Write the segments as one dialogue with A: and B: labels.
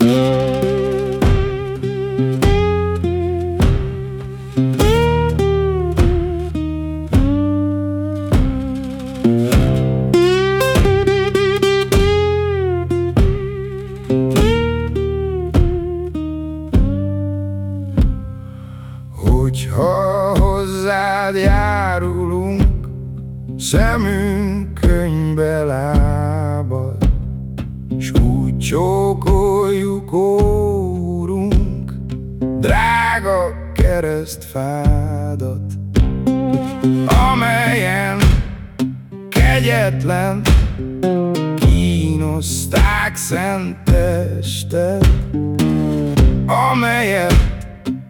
A: Hogyha hozzád járulunk, szemünk könyvbe S úgy csókoljuk, Órunk, drága keresztfádat, Amelyen kegyetlen kínozták szent testet, Amelyet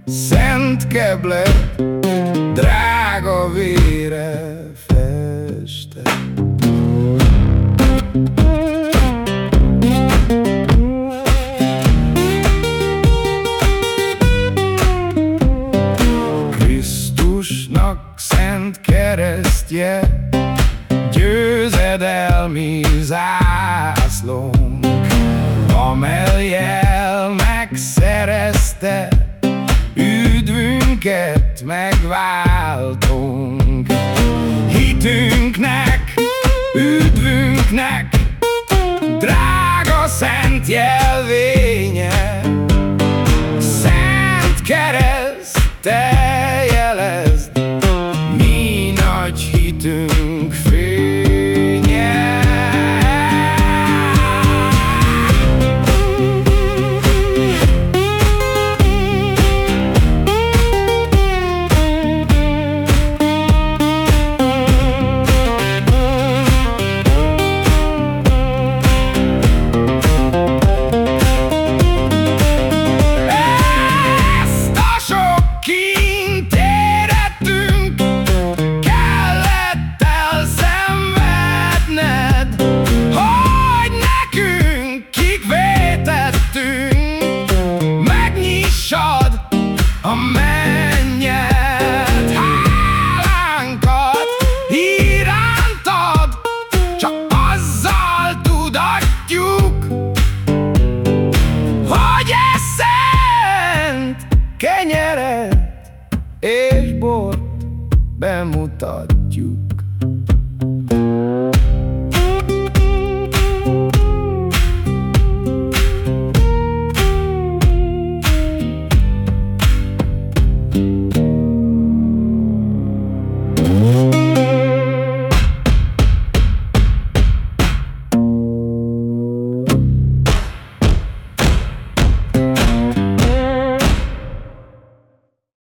A: Szent keblet drága vére keresztje győzedelmi zászlónk, amelyel megszerezte minket megváltunk. Hitünknek, üdvünknek Drága szent jelvénye Szent kereszt Do. bort bemutatjuk.